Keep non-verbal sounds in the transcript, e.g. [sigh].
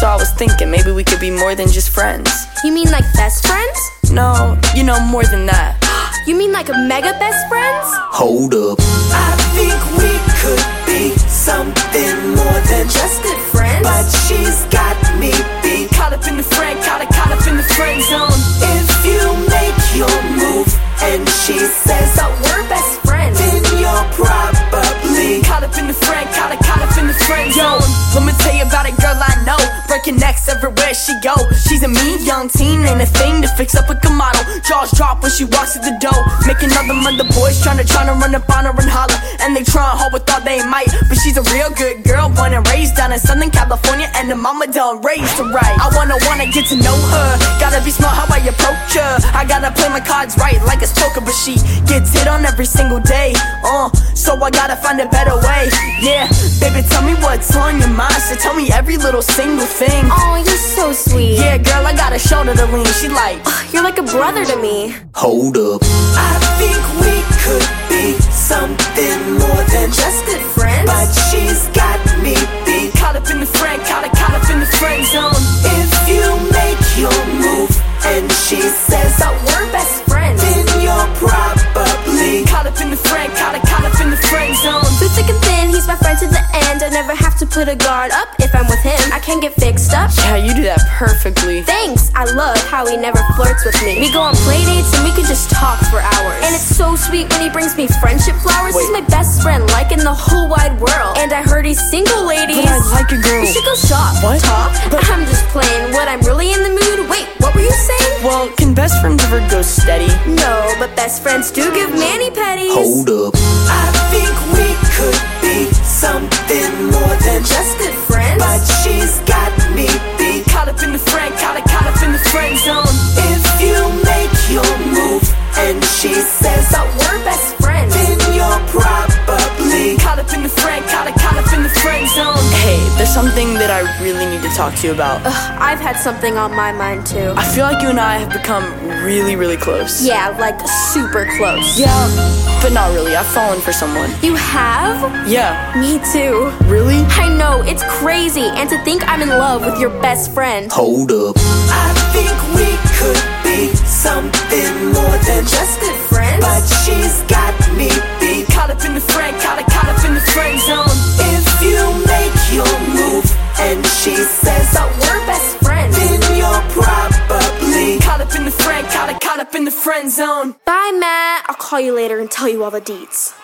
So I was thinking maybe we could be more than just friends. You mean like best friends? No, you know, more than that. [gasps] You mean like a mega best friends? Hold up. I think we could know. Breaking everywhere she go. She's a mean young teen, ain't a thing to fix up a model. Jaws drop when she walks through the door. Making other mother boys trying to run up on her and holler. And they try and hold with all they might. But she's a real good girl, born and raised down in Southern California. And the mama done raised her right. I wanna wanna get to know her. Gotta be smart how I approach her. I gotta play my cards right like a poker, but she gets hit on every single day. Uh, so I gotta find a better way. Yeah, baby, tell me what's on your mind. So tell me every little single thing. Oh, you're so sweet. Yeah, girl, I got a shoulder to lean. She like, you're like a brother to me. Hold up. I think we could be something more than just good friends. But she's got put a guard up if I'm with him. I can't get fixed up. Yeah, you do that perfectly. Thanks. I love how he never flirts with me. We go on play dates and we can just talk for hours. And it's so sweet when he brings me friendship flowers. Wait. He's my best friend, like in the whole wide world. And I heard he's single, ladies. But I like a girl. We should go shop. What? Talk. But- I'm just playing. What I'm really in the mood. Wait, what were you saying? Well, can best friends ever go steady? No, but best friends do give mani pedis. Hold up. I think we could be something more talk to you about. Ugh, I've had something on my mind too. I feel like you and I have become really, really close. Yeah, like super close. Yeah, but not really. I've fallen for someone. You have? Yeah. Me too. Really? I know, it's crazy. And to think I'm in love with your best friend. Hold up. I think we could be something more than just good friends. But she's got me beat. Caught up in the friend, caught, caught up in the friend zone. And she says that we're best friends, then you're probably caught up in the friend, caught, caught up in the friend zone. Bye, Matt. I'll call you later and tell you all the deets.